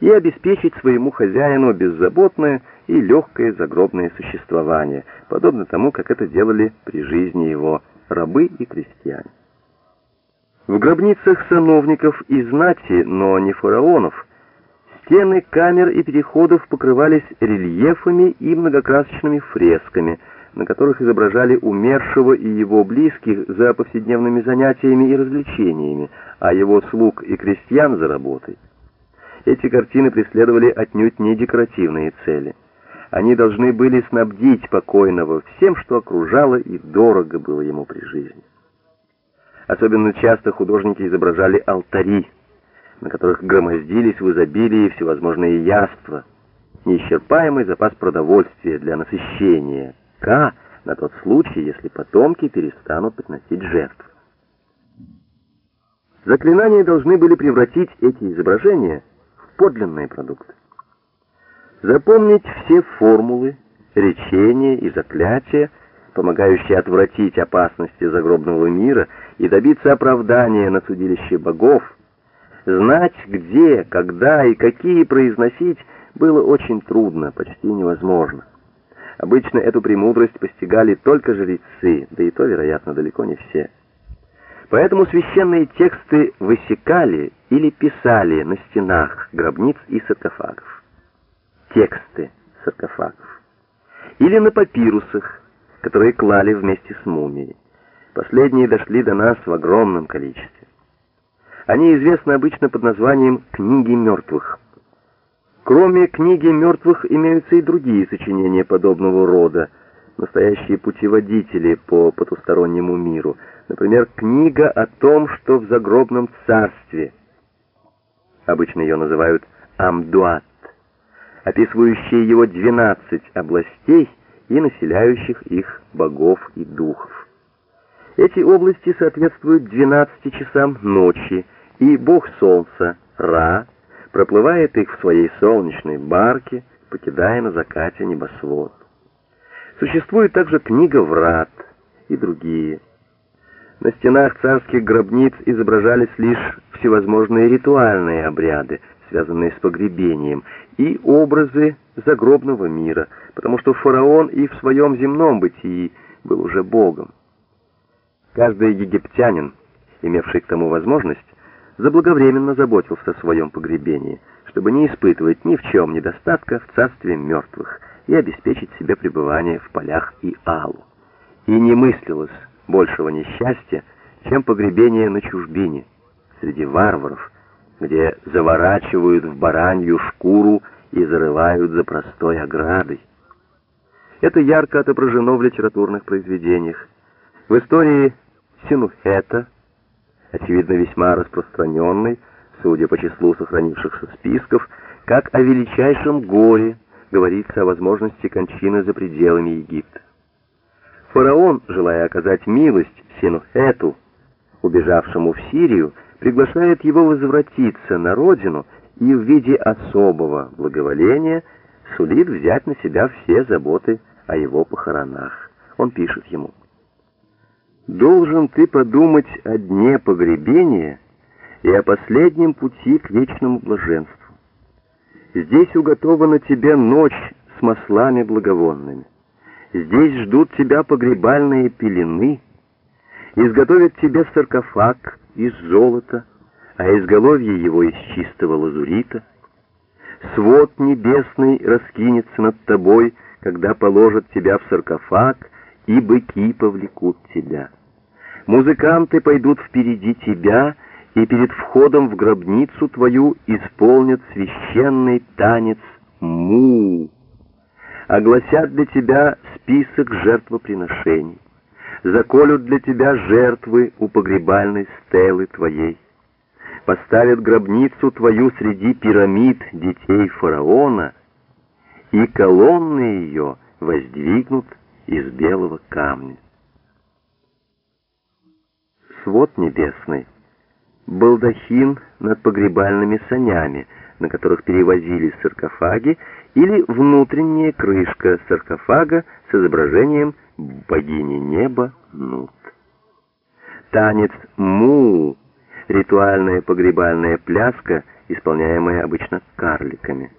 и обеспечить своему хозяину беззаботное и легкое загробное существование, подобно тому, как это делали при жизни его рабы и крестьяне. В гробницах сановников и знати, но не фараонов, стены камер и переходов покрывались рельефами и многокрасочными фресками, на которых изображали умершего и его близких за повседневными занятиями и развлечениями, а его слуг и крестьян за работой. Эти картины преследовали отнюдь не декоративные цели. Они должны были снабдить покойного всем, что окружало и дорого было ему при жизни. Особенно часто художники изображали алтари, на которых громоздились в изобилии всевозможные яства, неисчерпаемый запас продовольствия для насыщения, К на тот случай, если потомки перестанут приносить жертв. Заклинания должны были превратить эти изображения подлинные продукты. Запомнить все формулы, речения и заклятия, помогающие отвратить опасности загробного мира и добиться оправдания на судилище богов, знать, где, когда и какие произносить, было очень трудно, почти невозможно. Обычно эту премудрость постигали только жрецы, да и то, вероятно, далеко не все. Поэтому священные тексты высекали или писали на стенах гробниц и саркофагов. Тексты саркофагов. Или на папирусах, которые клали вместе с мумией. Последние дошли до нас в огромном количестве. Они известны обычно под названием «Книги мертвых». Кроме «Книги мертвых» имеются и другие сочинения подобного рода, настоящие путеводители по потустороннему миру. Например, книга о том, что в загробном царстве, обычно ее называют «Амдуат», описывающая его 12 областей и населяющих их богов и духов. Эти области соответствуют 12 часам ночи, и бог солнца, Ра, проплывает их в своей солнечной барке, покидая на закате небосвод. Существует также книга «Врат» и другие. На стенах царских гробниц изображались лишь всевозможные ритуальные обряды, связанные с погребением, и образы загробного мира, потому что фараон и в своем земном бытии был уже богом. Каждый египтянин, имевший к тому возможность, заблаговременно заботился о своем погребении, чтобы не испытывать ни в чем недостатка в царстве мертвых и обеспечить себе пребывание в полях и алу. И не мыслилось большего несчастья, чем погребение на чужбине, среди варваров, где заворачивают в баранью шкуру и зарывают за простой оградой. Это ярко отображено в литературных произведениях. В истории Синухета, очевидно весьма распространенной, судя по числу сохранившихся списков, как о величайшем горе говорится о возможности кончины за пределами Египта. Фараон, желая оказать милость Синухету, убежавшему в Сирию, приглашает его возвратиться на родину и в виде особого благоволения сулит взять на себя все заботы о его похоронах. Он пишет ему должен ты подумать о дне погребения и о последнем пути к вечному блаженству. Здесь уготована тебе ночь с маслами благовонными. Здесь ждут тебя погребальные пелены, изготовят тебе саркофаг из золота, а изголовье его из чистого лазурита. Свод небесный раскинется над тобой, когда положат тебя в саркофаг, и быки повлекут тебя. Музыканты пойдут впереди тебя, и перед входом в гробницу твою исполнят священный танец му. Огласят для тебя список жертвоприношений. Заколют для тебя жертвы у погребальной стелы твоей. Поставят гробницу твою среди пирамид детей фараона, и колонны ее воздвигнут из белого камня свод небесный, балдахин над погребальными санями, на которых перевозили саркофаги, или внутренняя крышка саркофага с изображением богини неба Нут. Танец Му, ритуальная погребальная пляска исполняемые обычно карликами.